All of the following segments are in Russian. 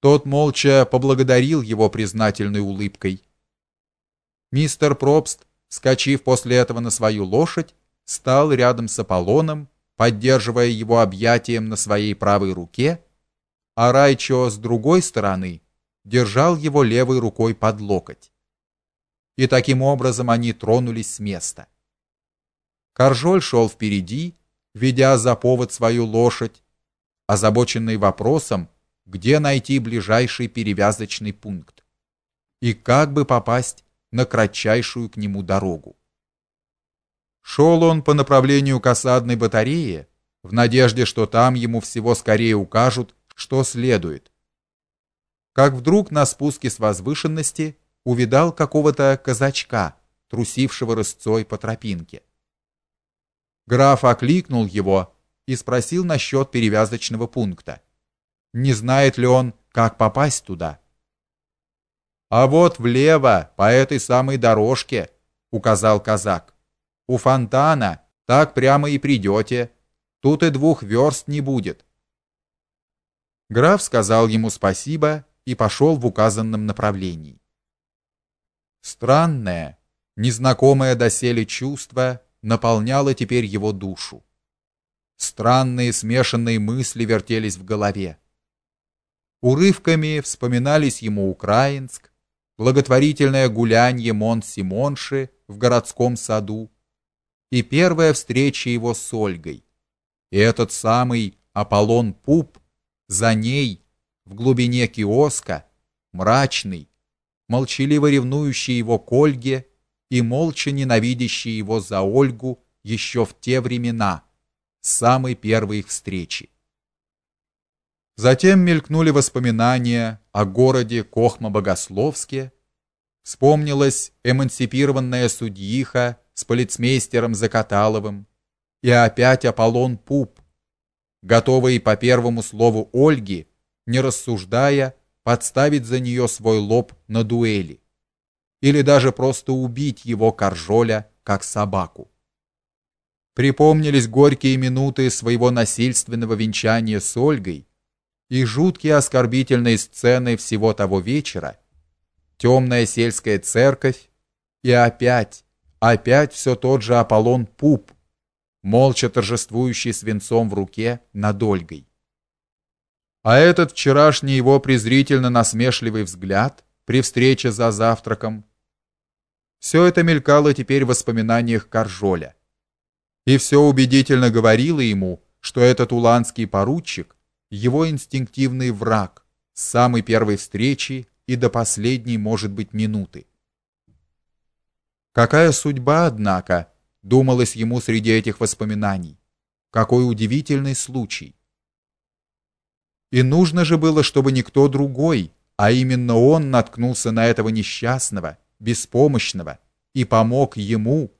Тот молча поблагодарил его признательной улыбкой. Мистер Пробст, скачив после этого на свою лошадь, стал рядом с Аполлоном, поддерживая его объятием на своей правой руке, а Райчо с другой стороны держал его левой рукой под локоть. И таким образом они тронулись с места. Каржоль шел впереди, ведя за повод свою лошадь, озабоченный вопросом, где найти ближайший перевязочный пункт и как бы попасть на кратчайшую к нему дорогу. Шел он по направлению к осадной батарее, в надежде, что там ему всего скорее укажут, что следует. Как вдруг на спуске с возвышенности увидал какого-то казачка, трусившего рысцой по тропинке. Граф окликнул его и спросил насчет перевязочного пункта. Не знает ли он, как попасть туда? А вот влево, по этой самой дорожке, указал казак. У фонтана, так прямо и придете. Тут и двух верст не будет. Граф сказал ему спасибо и пошел в указанном направлении. Странное, незнакомое доселе чувство наполняло теперь его душу. Странные смешанные мысли вертелись в голове. Урывками вспоминались ему Украинск, благотворительное гулянье Монт-Симонши в городском саду и первая встреча его с Ольгой. И этот самый Аполлон Пуп за ней в глубине киоска, мрачный, молчаливо ревнующий его к Ольге и молча ненавидящий его за Ольгу еще в те времена, самой первой их встречи. Затем мелькнули воспоминания о городе Кохма-Богословске, вспомнилась эмансипированная судьиха с полицмейстером Закаталовым, и опять Аполлон Пуп, готовый по первому слову Ольги, не рассуждая, подставить за нее свой лоб на дуэли. Или даже просто убить его Каржоля как собаку. Припомнились горькие минуты своего насильственного венчания с Ольгой и жуткие оскорбительные сцены всего того вечера. Темная сельская церковь и опять, опять все тот же Аполлон Пуп, молча торжествующий свинцом в руке над Ольгой. А этот вчерашний его презрительно насмешливый взгляд при встрече за завтраком все это мелькало теперь в воспоминаниях Каржоля. И все убедительно говорило ему, что этот уланский поручик его инстинктивный враг с самой первой встречи и до последней, может быть, минуты. Какая судьба, однако, думалось ему среди этих воспоминаний. Какой удивительный случай. И нужно же было, чтобы никто другой, а именно он наткнулся на этого несчастного, беспомощного и помог ему,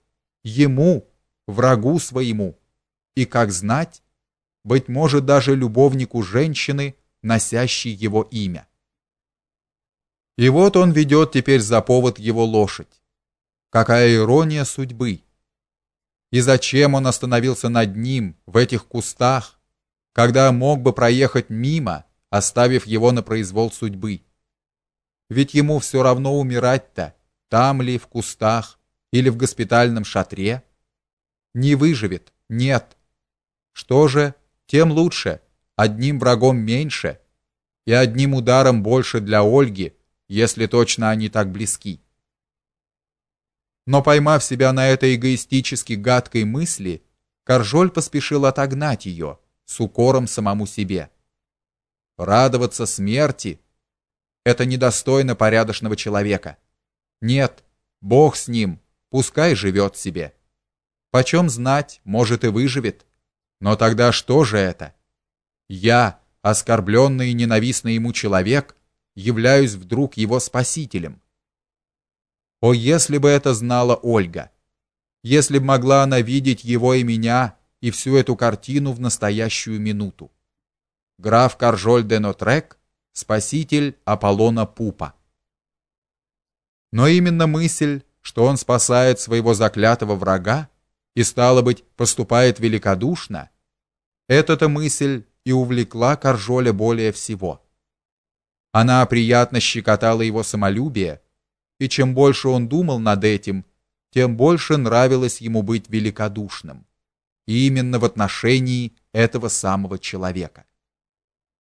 ему, врагу своему, и как знать, быть может даже любовнику женщины, носящей его имя. И вот он ведет теперь за повод его лошадь. Какая ирония судьбы! И зачем он остановился над ним в этих кустах, когда мог бы проехать мимо, оставив его на произвол судьбы? Ведь ему все равно умирать-то, там ли, в кустах или в госпитальном шатре. Не выживет, нет. Что же, тем лучше, одним врагом меньше и одним ударом больше для Ольги, если точно они так близки. Но поймав себя на этой эгоистически гадкой мысли, Каржоль поспешил отогнать ее с укором самому себе. Радоваться смерти это недостойно порядочного человека. Нет, Бог с ним, пускай живет себе. Почем знать, может и выживет. Но тогда что же это? Я, оскорбленный и ненавистный ему человек, являюсь вдруг его спасителем. О, если бы это знала Ольга! Если бы могла она видеть его и меня, и всю эту картину в настоящую минуту. Граф Каржоль де Нотрек, спаситель Аполлона Пупа. Но именно мысль, что он спасает своего заклятого врага и стало быть, поступает великодушно, эта-то мысль и увлекла Каржоля более всего. Она приятно щекотала его самолюбие, и чем больше он думал над этим, тем больше нравилось ему быть великодушным, и именно в отношении этого самого человека.